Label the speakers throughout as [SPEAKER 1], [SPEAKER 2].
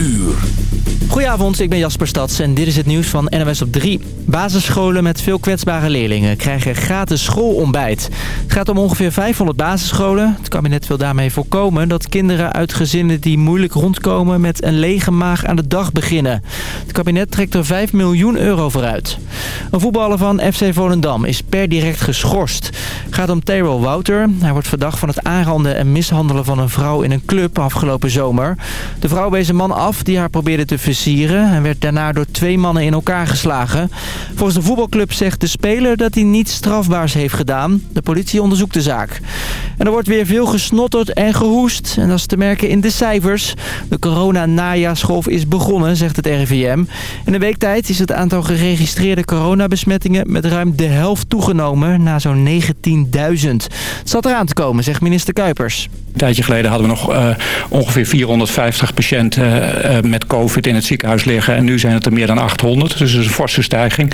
[SPEAKER 1] uur.
[SPEAKER 2] Goedenavond, ik ben Jasper Stads en dit is het nieuws van NMS op 3. Basisscholen met veel kwetsbare leerlingen krijgen gratis schoolontbijt. Het gaat om ongeveer 500 basisscholen. Het kabinet wil daarmee voorkomen dat kinderen uit gezinnen die moeilijk rondkomen... met een lege maag aan de dag beginnen. Het kabinet trekt er 5 miljoen euro voor uit. Een voetballer van FC Volendam is per direct geschorst. Het gaat om Tyrell Wouter. Hij wordt verdacht van het aanranden en mishandelen van een vrouw in een club afgelopen zomer. De vrouw wees een man af die haar probeerde te versieren en werd daarna door twee mannen in elkaar geslagen. Volgens de voetbalclub zegt de speler dat hij niets strafbaars heeft gedaan. De politie onderzoekt de zaak. En er wordt weer veel gesnotterd en gehoest. En dat is te merken in de cijfers. De corona-najaarsgolf is begonnen, zegt het RIVM. In een week tijd is het aantal geregistreerde coronabesmettingen met ruim de helft toegenomen, naar zo'n 19.000. Het zat eraan te komen, zegt minister Kuipers.
[SPEAKER 3] Een tijdje geleden hadden we nog uh, ongeveer 450 patiënten uh, met COVID in het ziekenhuis liggen. En nu zijn het er meer dan 800. Dus dat is een forse stijging.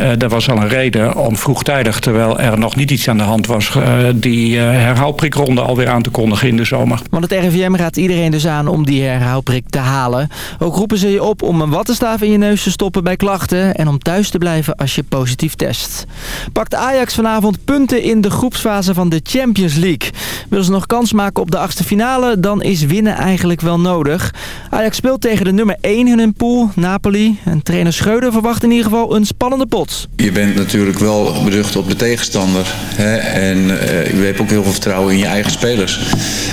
[SPEAKER 3] Uh, dat was al een reden om vroegtijdig, terwijl er nog niet iets aan de hand was... die herhaalprikronde alweer aan te kondigen in de zomer.
[SPEAKER 2] Want het RIVM raadt iedereen dus aan om die herhaalprik te halen. Ook roepen ze je op om een wattenstaaf in je neus te stoppen bij klachten... en om thuis te blijven als je positief test. Pakt Ajax vanavond punten in de groepsfase van de Champions League. Wil ze nog kans maken op de achtste finale, dan is winnen eigenlijk wel nodig. Ajax speelt tegen de nummer 1 in hun pool, Napoli. En trainer Schreuder verwacht in ieder geval een spannende pot.
[SPEAKER 4] Je bent natuurlijk wel beducht op de tegenstander. Hè? En uh, je hebt ook heel veel vertrouwen in je eigen spelers.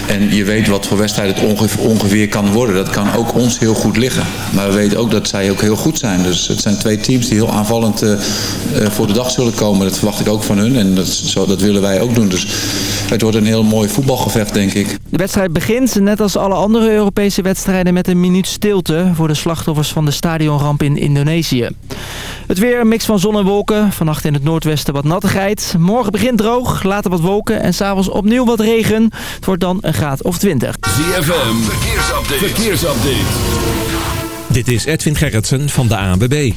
[SPEAKER 4] En je weet wat voor wedstrijd het ongeveer, kan worden. Dat kan ook ons heel goed liggen. Maar we weten ook dat zij ook heel goed zijn. Dus het zijn twee teams die heel aanvallend uh, uh, voor de dag zullen komen. Dat verwacht ik ook van hun. En dat, dat willen wij ook doen. Dus het wordt een heel mooi voetbalgevecht, denk ik.
[SPEAKER 2] De wedstrijd begint, net als alle andere Europese wedstrijden, met een minuut stilte voor de slachtoffers van de stadionramp in Indonesië. Het weer, een mix van zon en wolken. Vannacht in het noordwesten wat nattigheid. Morgen begint droog, later wat wolken en s'avonds opnieuw wat regen. Het wordt dan een graad of 20.
[SPEAKER 1] ZFM, verkeersupdate. verkeersupdate.
[SPEAKER 5] Dit is Edwin Gerritsen van de ANWB.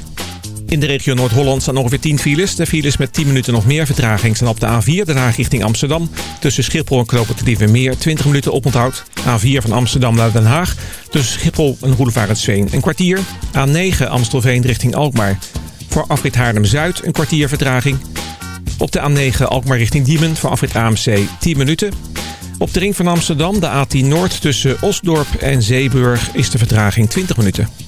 [SPEAKER 5] In de regio Noord-Holland staan ongeveer 10 files. De files met 10 minuten nog meer vertraging staan op de A4, de Haag richting Amsterdam. Tussen Schiphol en Knopen te meer 20 minuten oponthoud. A4 van Amsterdam naar Den Haag. Tussen Schiphol en Roelevarensveen een kwartier. A9 Amstelveen richting Alkmaar. Voor afrit Haarlem-Zuid een kwartier vertraging. Op de A9 Alkmaar richting Diemen voor afrit AMC 10 minuten. Op de ring van Amsterdam, de A10 Noord tussen Osdorp en Zeeburg is de vertraging 20 minuten.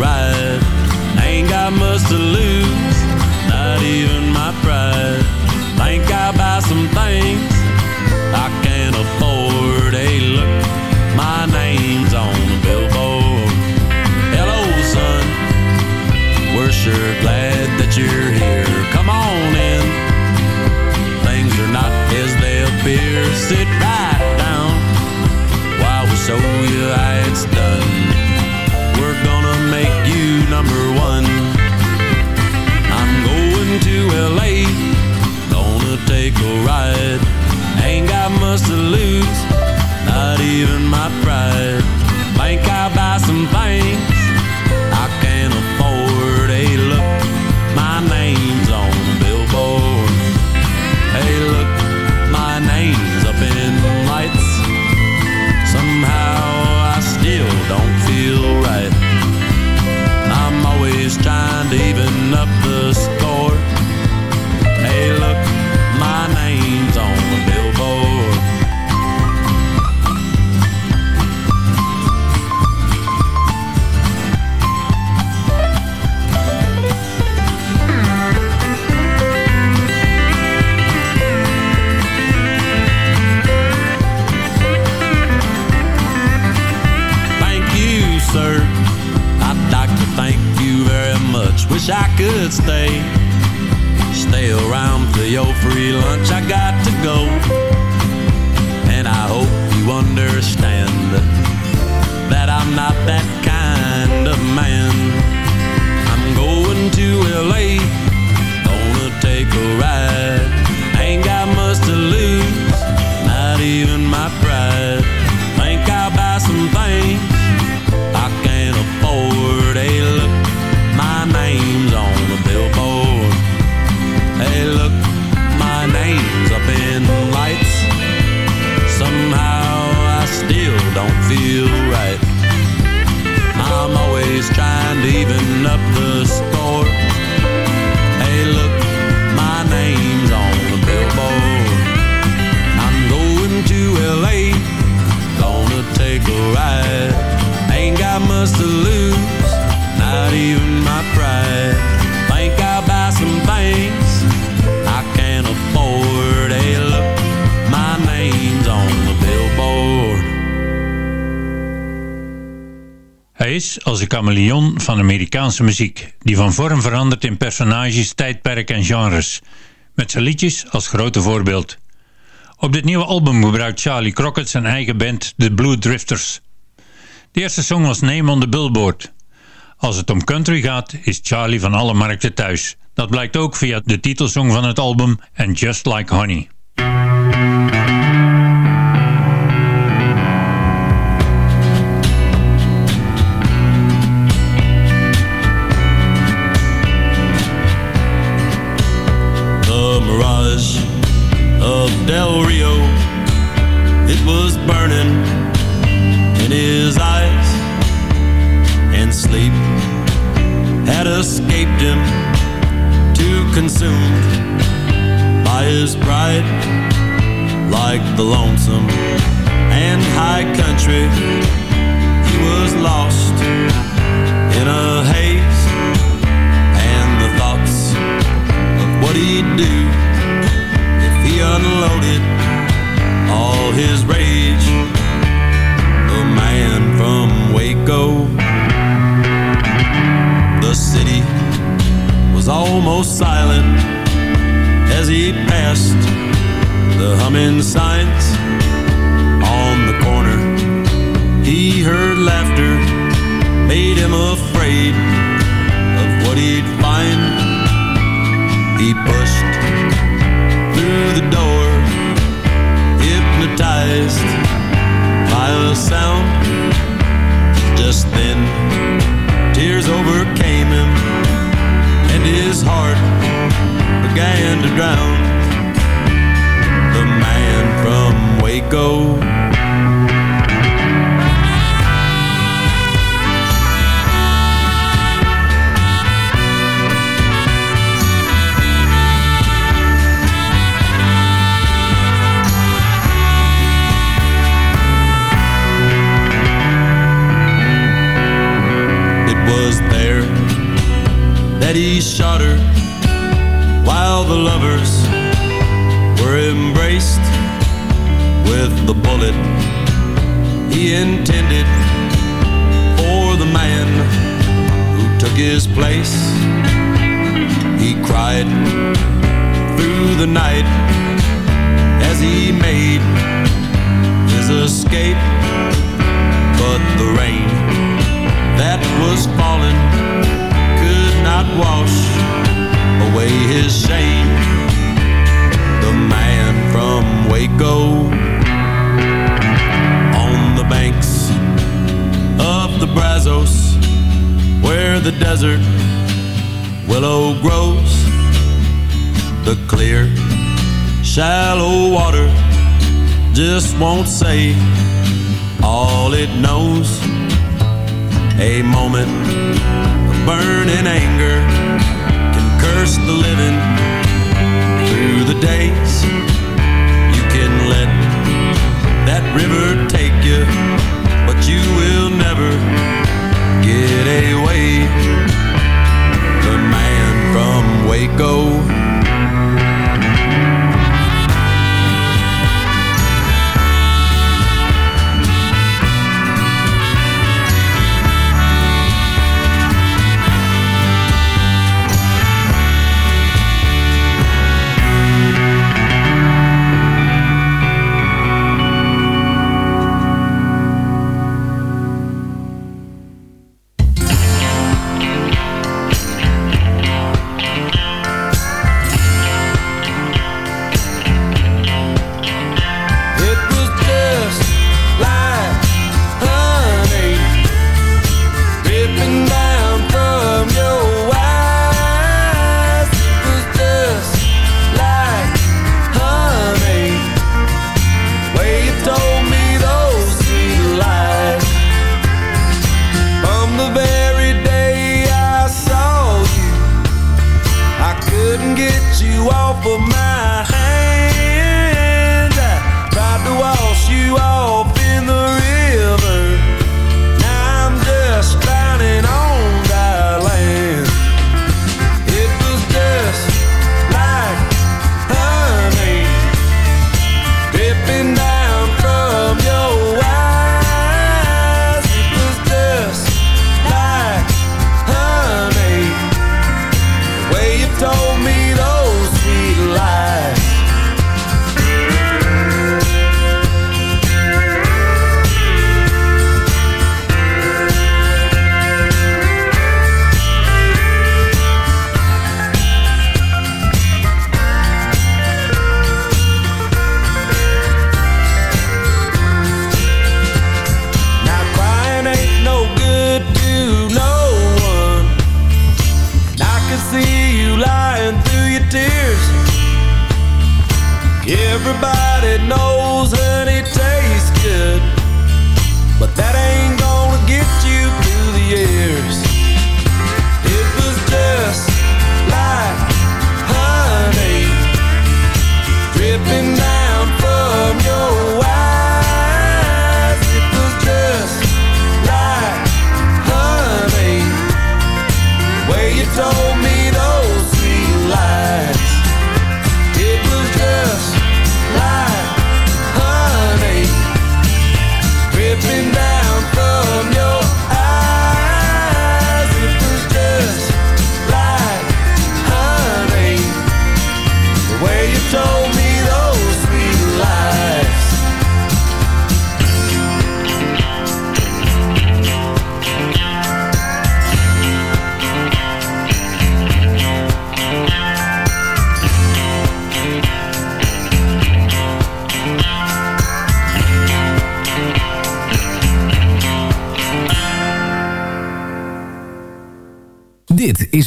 [SPEAKER 6] ride. Ain't got much to lose, not even my pride. Think I'll buy some things I can't afford. Hey, look, my name's on the billboard. Hello, son, we're sure glad that you're here. Come on in. Things are not as they appear. Sit right down while we show you how it's done take a ride. Ain't got much to lose, not even my pride. Think I'll buy Wish I could stay. Stay around for your free lunch. I got to go. And I hope you understand that I'm not that kind of man. I'm going to LA. Gonna take a ride. Ain't got much to lose. Not even my pride. Somehow I still don't feel right. I'm always trying to even up the
[SPEAKER 7] is als een chameleon van Amerikaanse muziek, die van vorm verandert in personages, tijdperk en genres, met zijn liedjes als grote voorbeeld. Op dit nieuwe album gebruikt Charlie Crockett zijn eigen band, The Blue Drifters. De eerste song was Name on the Billboard. Als het om country gaat, is Charlie van alle markten thuis. Dat blijkt ook via de titelsong van het album And Just Like Honey.
[SPEAKER 6] City was almost silent as he passed the humming signs on the corner. He heard laughter, made him afraid of what he'd find. He pushed through the door, hypnotized by the sound. Just then, tears overcame his heart began to drown. The man from Waco. It was that he shot her while the lovers were embraced with the bullet he intended for the man who took his place. He cried through the night as he made his escape, but the rain that was falling not wash away his shame. The man from Waco on the banks of the Brazos, where the desert willow grows, the clear, shallow water just won't say all it knows. A moment of burning anger can curse the living through the days. You can let that river take you, but you will never get away. The man from Waco.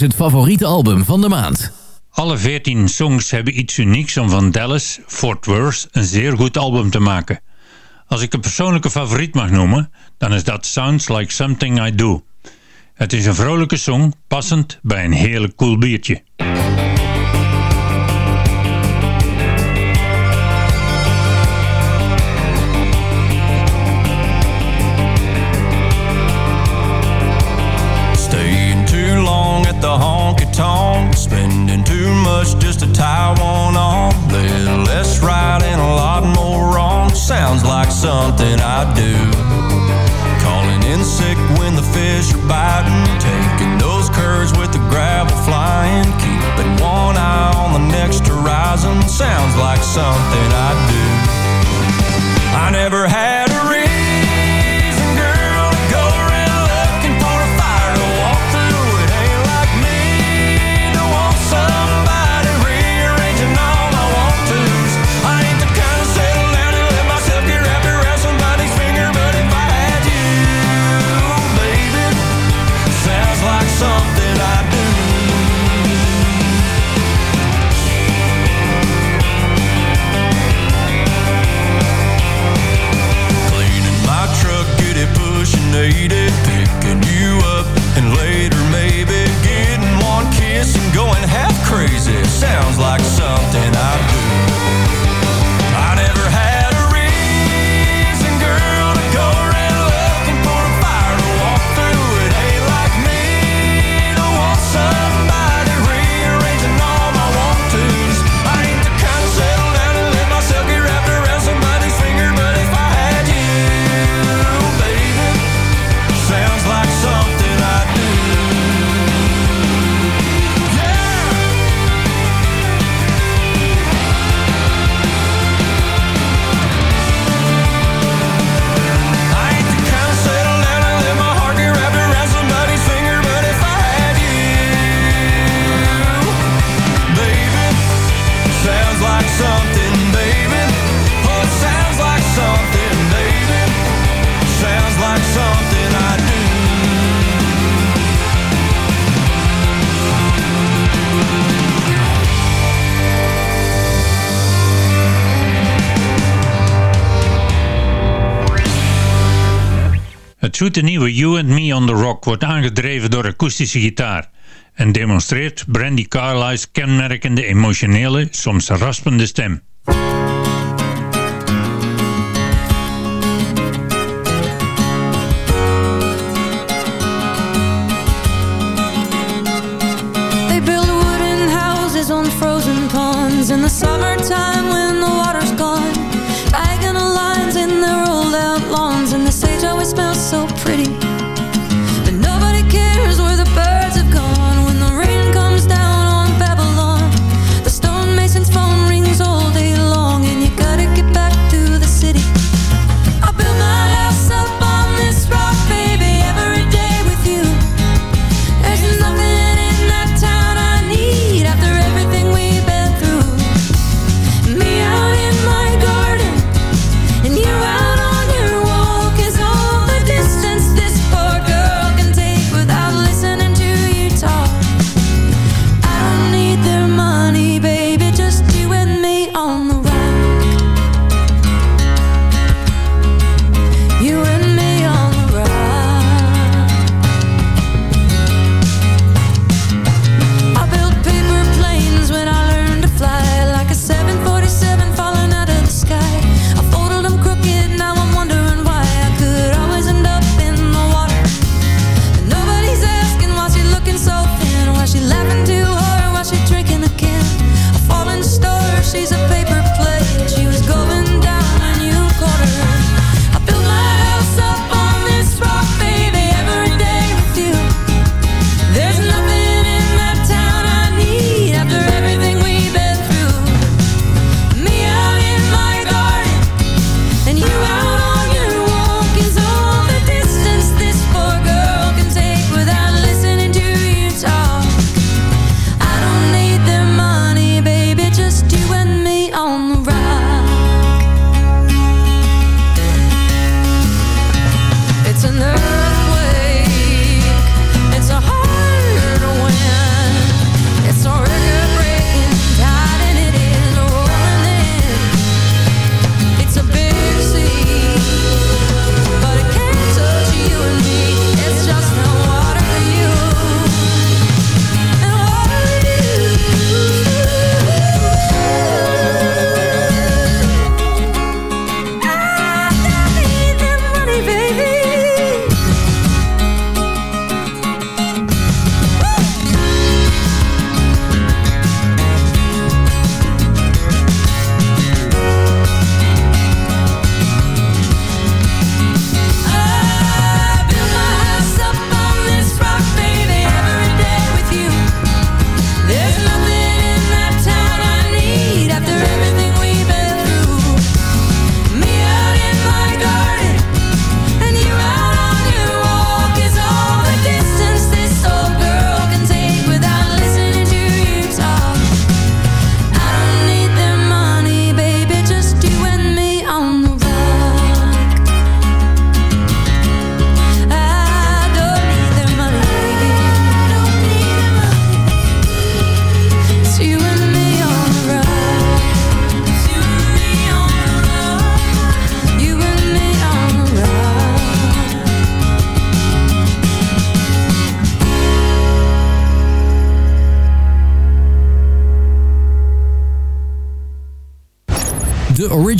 [SPEAKER 8] is het favoriete album van de maand.
[SPEAKER 7] Alle 14 songs hebben iets unieks om van Dallas, Fort Worth, een zeer goed album te maken. Als ik een persoonlijke favoriet mag noemen, dan is dat Sounds Like Something I Do. Het is een vrolijke song, passend bij een heerlijk koel
[SPEAKER 9] cool biertje. tie one on, little less right and a lot more wrong. Sounds like something I do. Calling in sick when the fish are biting, taking those curves with the gravel flying, keeping one eye on the next horizon. Sounds like something I do. I never had
[SPEAKER 7] de nieuwe You and Me on the Rock wordt aangedreven door akoestische gitaar en demonstreert Brandy Carlyle's kenmerkende emotionele, soms raspende stem.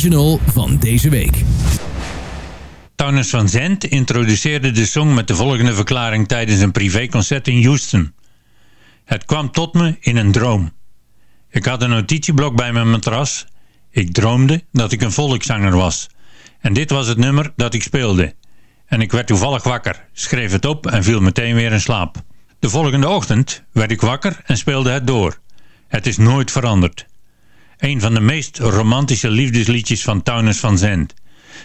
[SPEAKER 8] original van deze week.
[SPEAKER 7] Townes van Zent introduceerde de song met de volgende verklaring tijdens een privéconcert in Houston. Het kwam tot me in een droom. Ik had een notitieblok bij mijn matras. Ik droomde dat ik een volkszanger was. En dit was het nummer dat ik speelde. En ik werd toevallig wakker, schreef het op en viel meteen weer in slaap. De volgende ochtend werd ik wakker en speelde het door. Het is nooit veranderd. Een van de meest romantische liefdesliedjes van Townes van Zandt.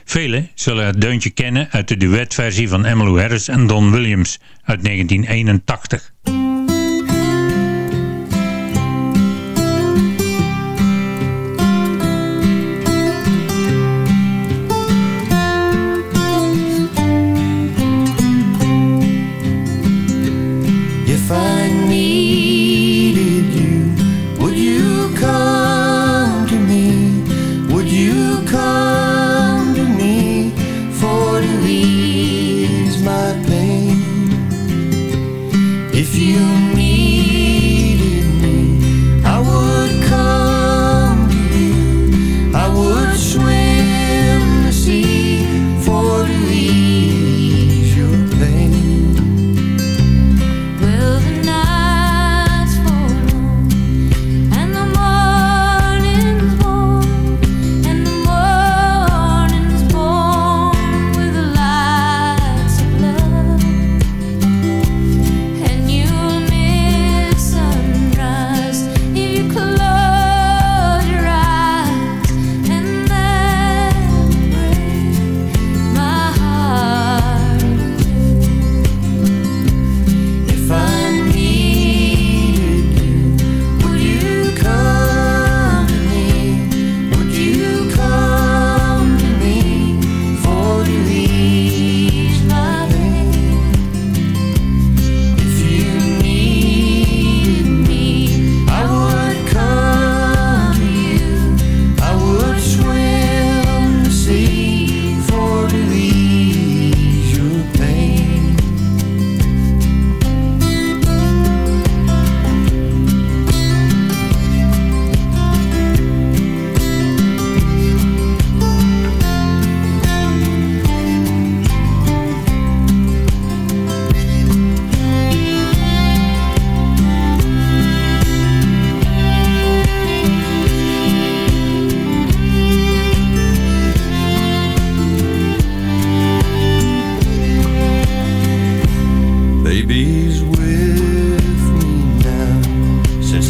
[SPEAKER 7] Velen zullen het deuntje kennen uit de duetversie van Emmylou Harris en Don Williams uit 1981.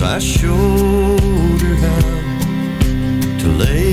[SPEAKER 10] my
[SPEAKER 11] shoulder down to lay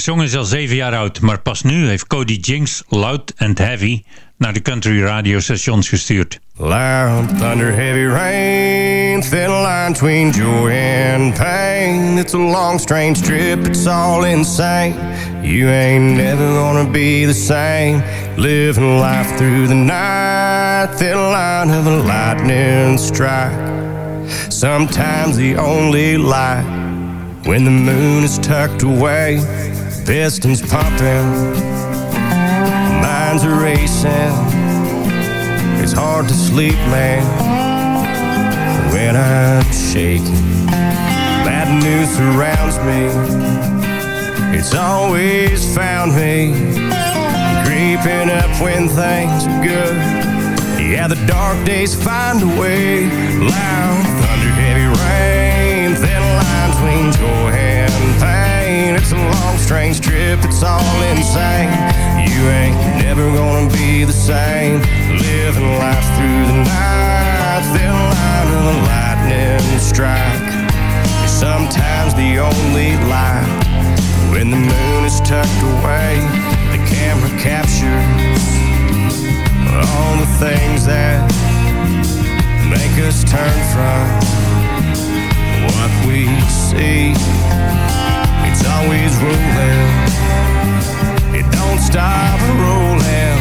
[SPEAKER 10] song is al zeven jaar oud, maar pas nu heeft Cody Jinks Loud and Heavy naar de country radiostations gestuurd.
[SPEAKER 12] Loud thunder, heavy rain, thin line between joy and pain. It's a long, strange trip, it's all insane. You ain't never gonna be the same. Living life through the night, thin line of a lightning strike. Sometimes the only light when the moon is tucked away, pistons pumping, minds are racing. It's hard to sleep, man, when I'm shaking. Bad news surrounds me. It's always found me creeping up when things are good. Yeah, the dark days find a way. Loud thunder, heavy rain, thin line between joy and. It's a long, strange trip. It's all insane. You ain't never gonna be the same. Living life through the night, thin line of a lightning strike. Sometimes the only light when the moon is tucked away. The camera captures all the things that make us turn from what we see. It's always rolling. It don't stop rolling.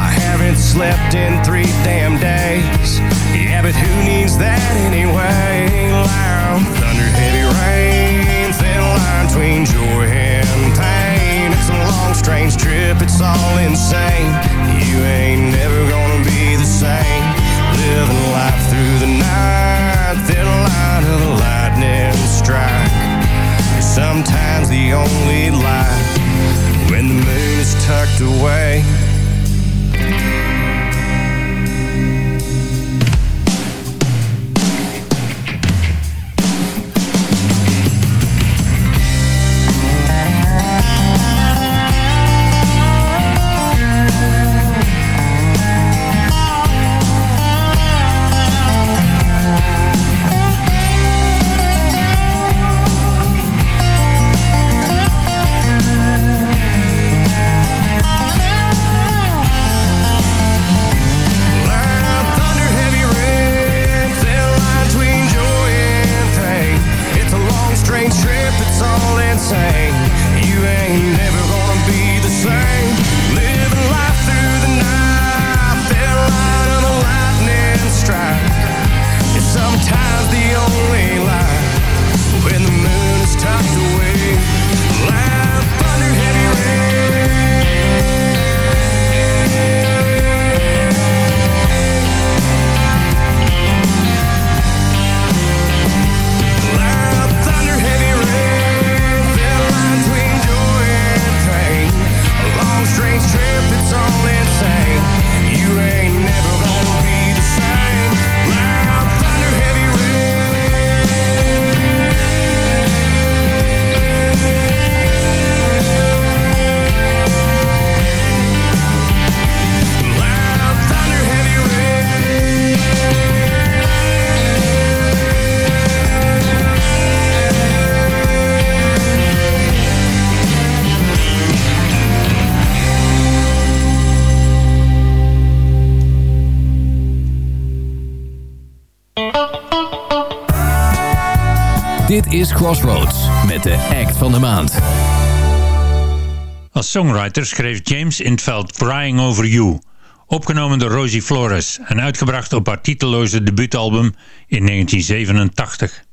[SPEAKER 12] I haven't slept in three damn days. Yeah, but who needs that anyway? Loud thunder, heavy rain, thin line between joy and pain. It's a long, strange trip. It's all insane. You ain't never gonna be the same. Living life through the night, thin line of a lightning strike. Sometimes the only light when the moon is tucked away.
[SPEAKER 8] is Crossroads met de act van de maand.
[SPEAKER 7] Als songwriter schreef James Intveld Crying Over You, opgenomen door Rosie Flores en uitgebracht op haar titelloze debuutalbum in 1987.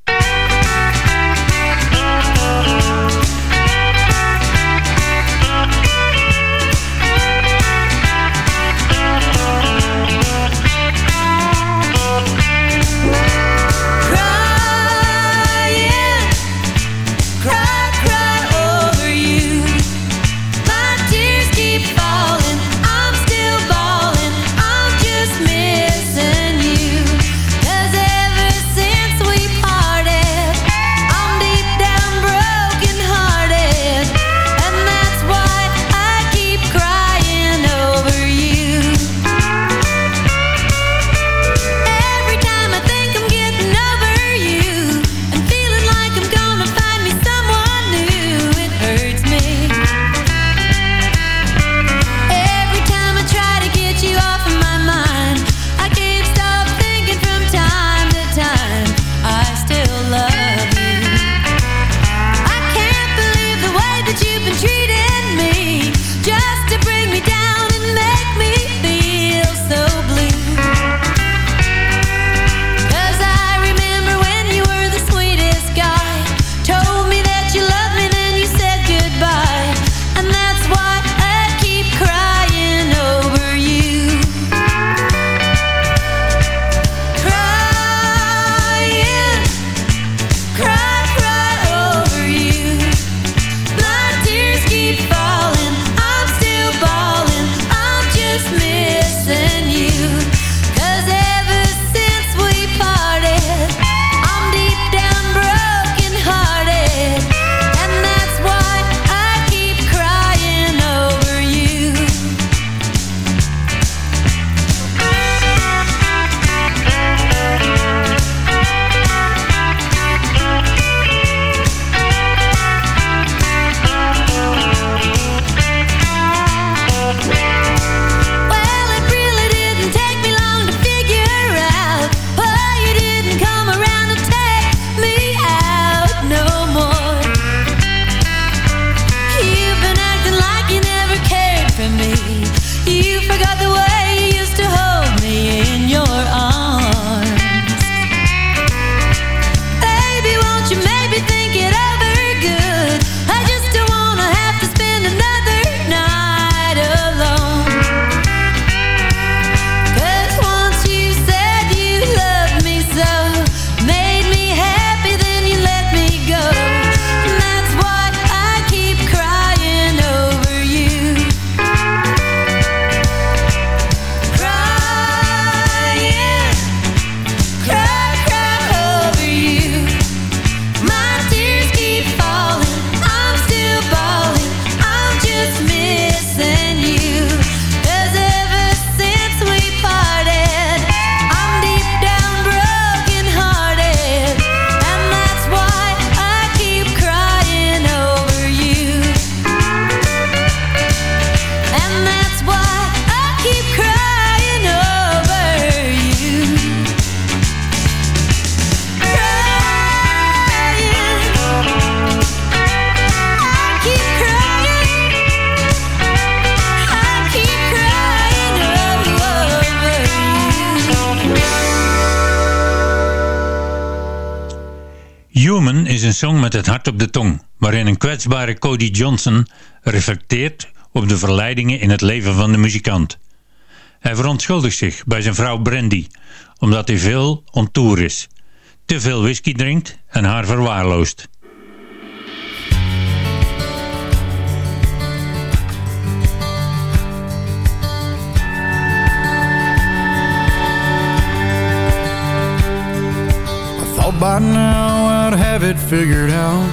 [SPEAKER 7] met het hart op de tong, waarin een kwetsbare Cody Johnson reflecteert op de verleidingen in het leven van de muzikant. Hij verontschuldigt zich bij zijn vrouw Brandy, omdat hij veel ontour is, te veel whisky drinkt en haar verwaarloost.
[SPEAKER 13] have it figured out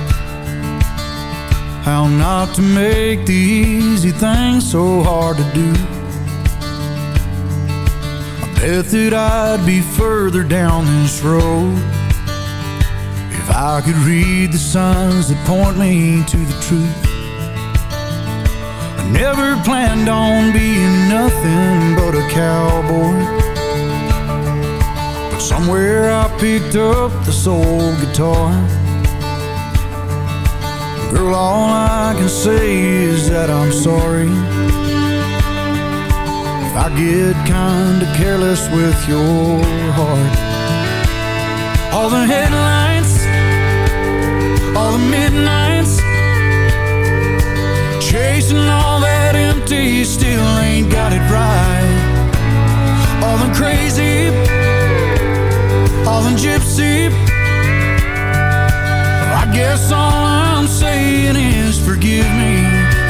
[SPEAKER 13] How not to make the easy things so hard to do. I bet that I'd be further down this road If I could read the signs that point me to the truth. I never planned on being nothing but a cowboy. Somewhere I picked up this old guitar. Girl, all I can say is that I'm sorry. If I get kinda careless with your heart All the headlines, All the midnights Chasing all that empty Still ain't got it right. All the crazy the gypsy I guess all I'm saying is forgive me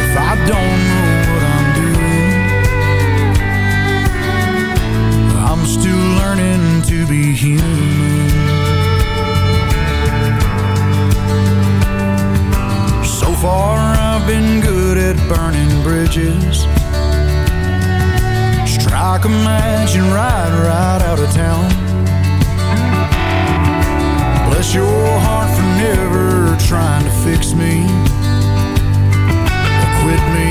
[SPEAKER 13] if I don't know what I'm doing. I'm still learning to be human. So far I've been good at burning bridges. Strike a match and ride right out of town. Bless your heart for never trying to fix me. Or quit me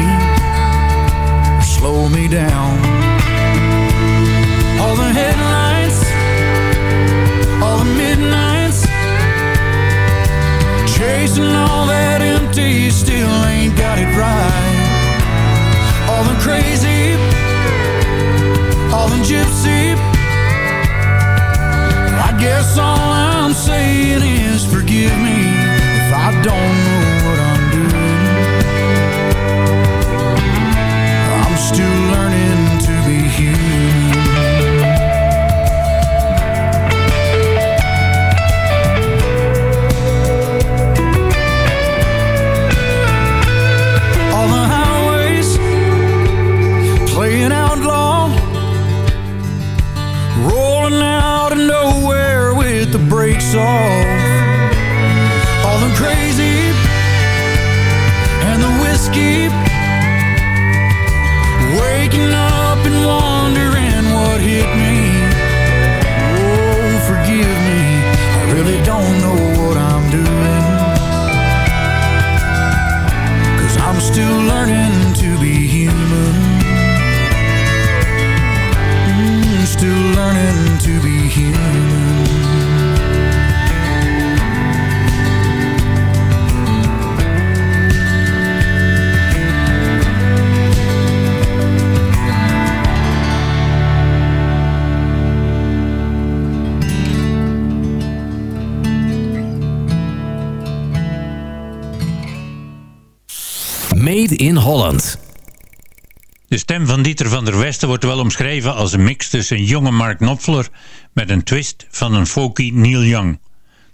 [SPEAKER 7] wordt wel omschreven als een mix tussen een jonge Mark Knopfler met een twist van een folky Neil Young.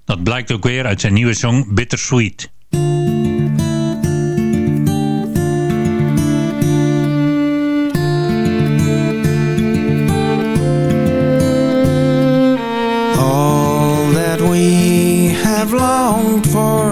[SPEAKER 7] Dat blijkt ook weer uit zijn nieuwe song Bittersweet.
[SPEAKER 11] all that we have longed for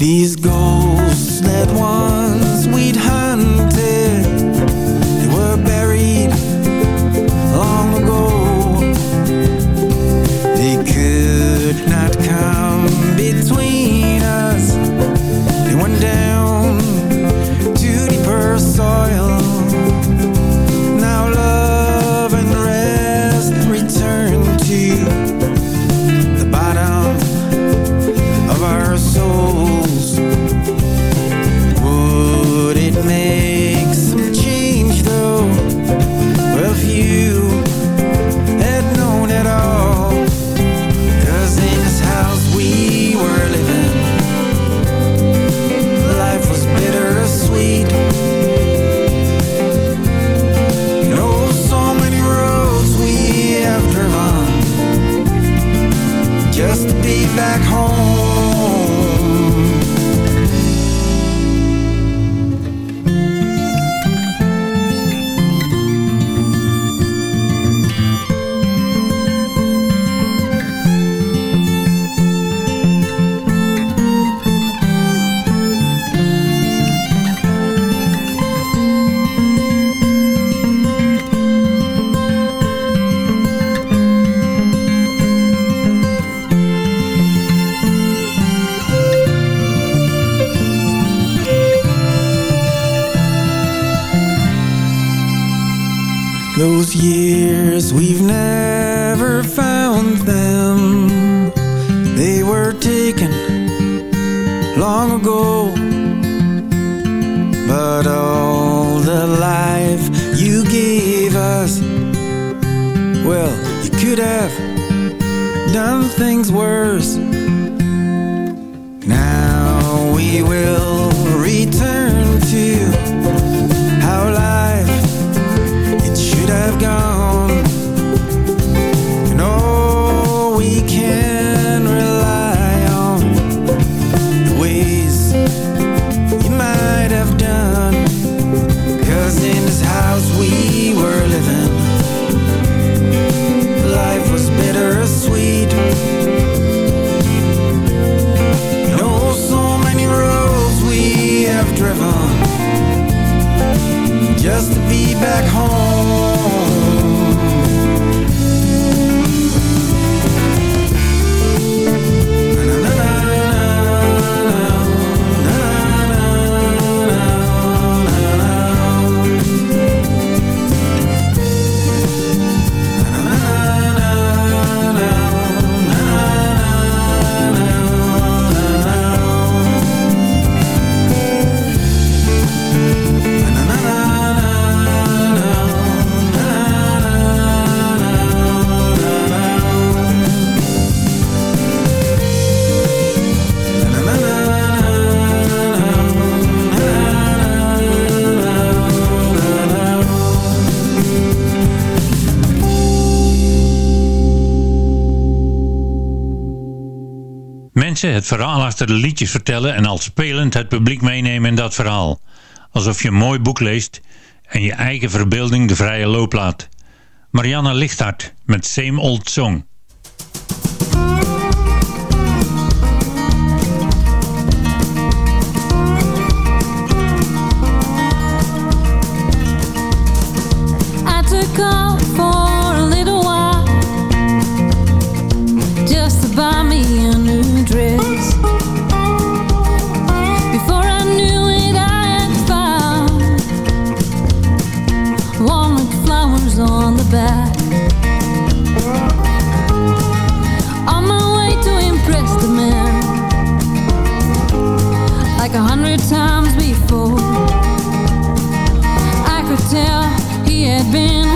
[SPEAKER 11] These
[SPEAKER 14] ghosts
[SPEAKER 11] that want. verhaal achter de liedjes vertellen en als spelend het publiek meenemen in dat verhaal. Alsof je een mooi boek leest en je eigen verbeelding de vrije loop laat. Marianne Lichthart met Same Old Song.
[SPEAKER 7] tell he had been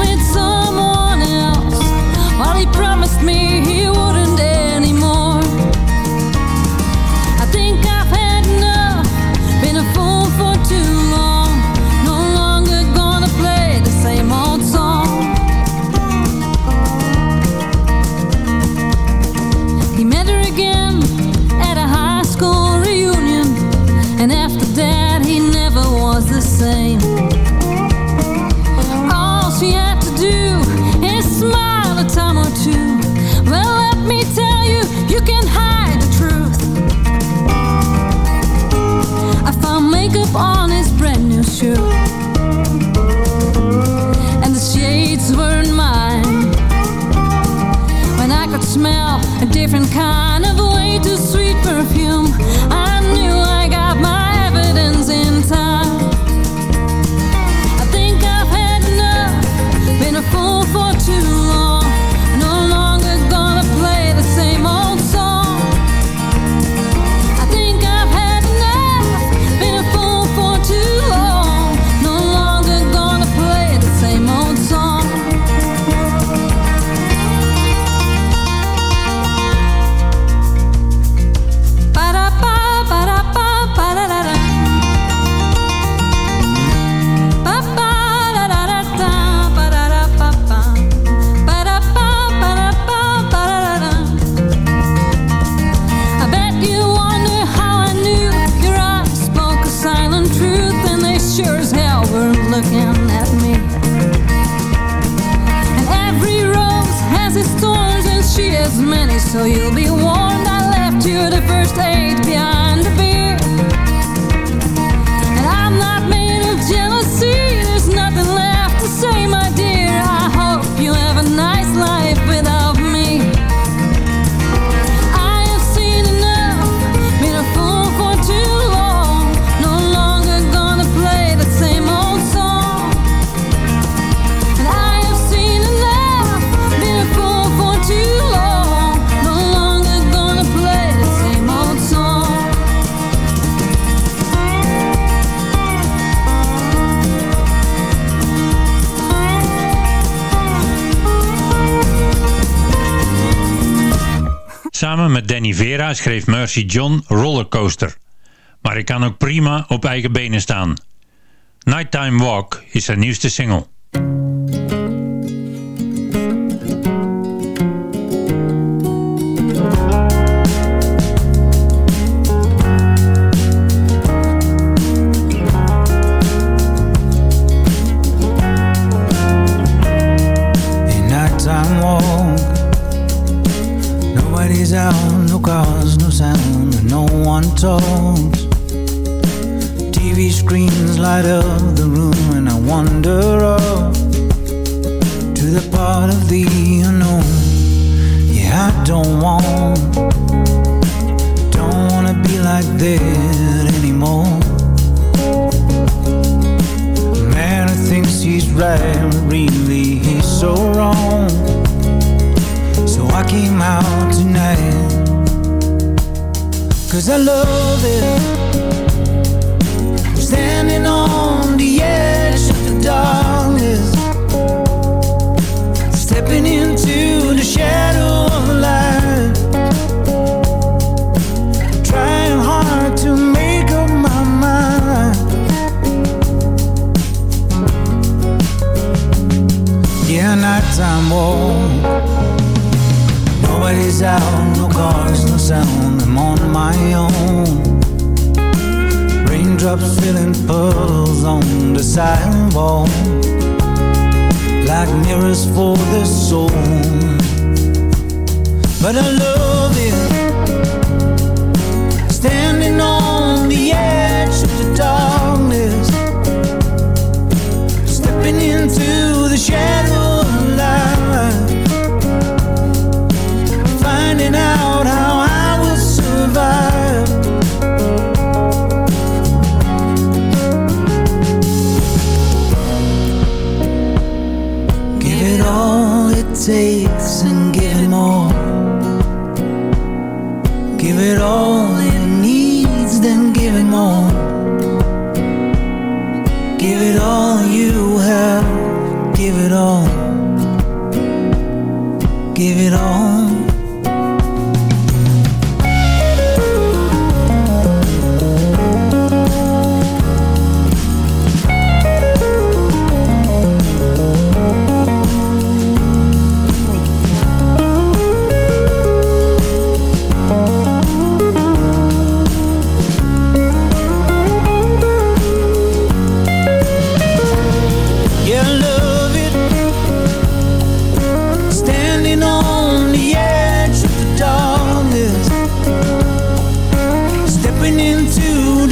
[SPEAKER 7] met
[SPEAKER 15] Danny Vera schreef Mercy John Rollercoaster. Maar ik kan ook prima op eigen benen staan. Nighttime Walk is haar nieuwste single.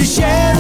[SPEAKER 16] to
[SPEAKER 7] share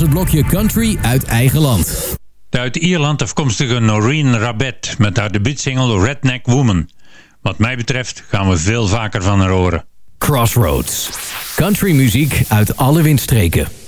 [SPEAKER 7] het blokje Country uit eigen land.
[SPEAKER 10] De uit Ierland afkomstige Noreen Rabet met haar debuutsingle Redneck Woman. Wat mij betreft gaan we veel vaker van haar horen.
[SPEAKER 7] Crossroads. Country muziek uit alle windstreken.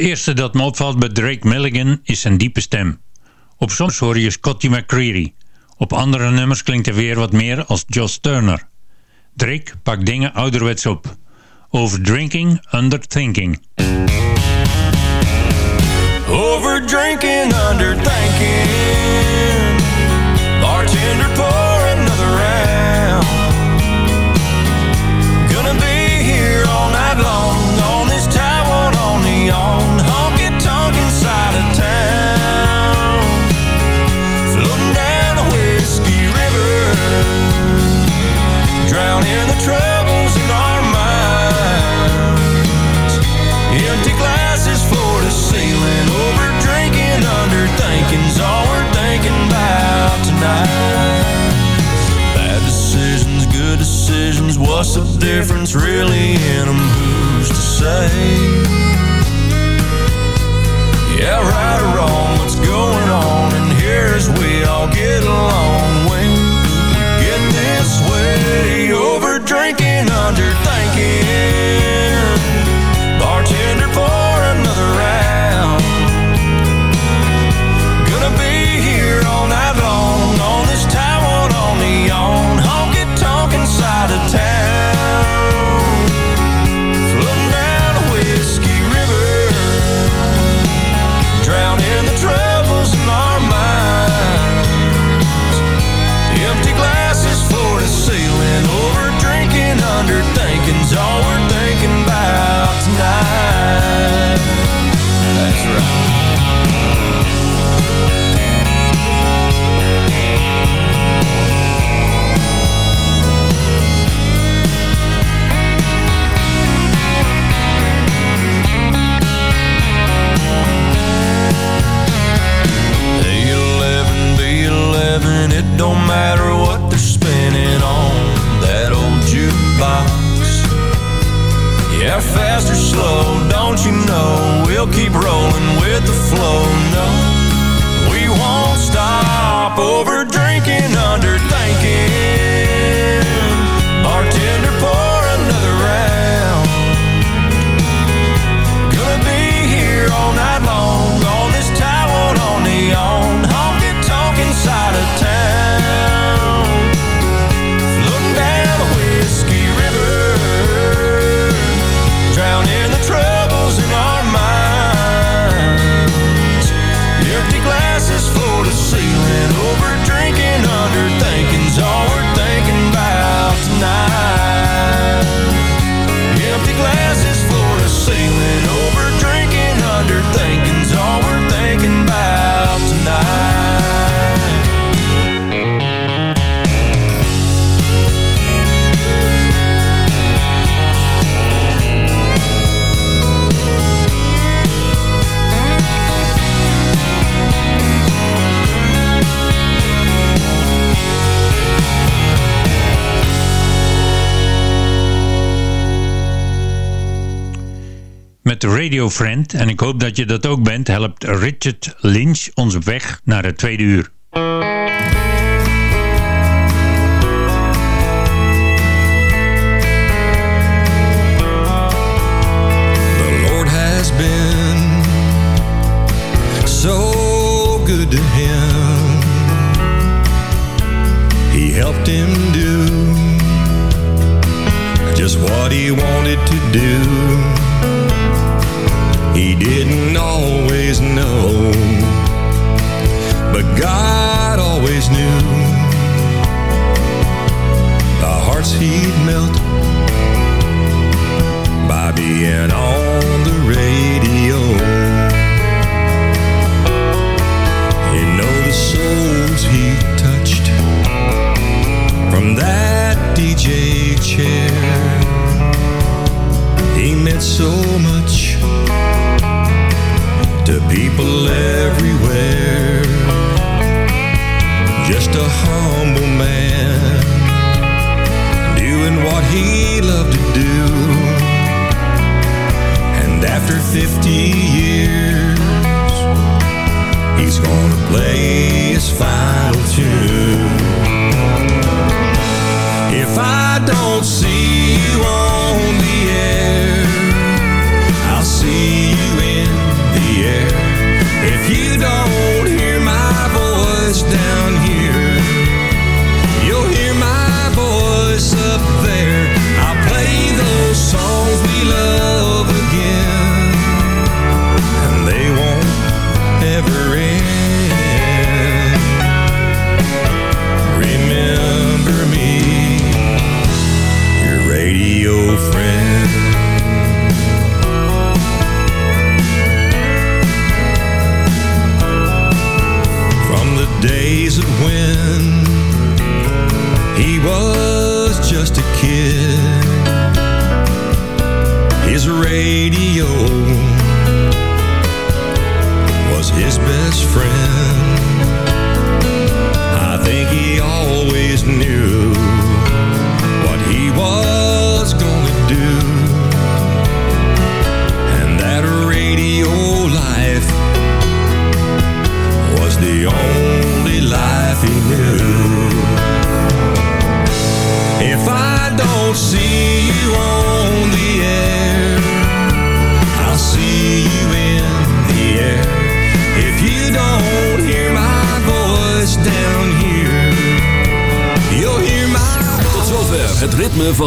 [SPEAKER 10] eerste dat me opvalt bij Drake Milligan is zijn diepe stem. Op soms hoor je Scotty McCreary. Op andere nummers klinkt hij weer wat meer als Josh Turner. Drake pakt dingen ouderwets op. Overdrinking, drinking,
[SPEAKER 9] Overdrinking, underthinking. Bartender troubles in our minds. Empty glasses, floor to ceiling, over drinking, all we're thinking about tonight. Bad decisions, good decisions, what's the difference really in them? Who's to say? But you know we'll keep rolling with the flow. No, we won't stop over.
[SPEAKER 6] met Radio Friend en ik hoop dat je dat ook bent, helpt Richard Lynch ons op weg naar het tweede uur.
[SPEAKER 9] play his final tune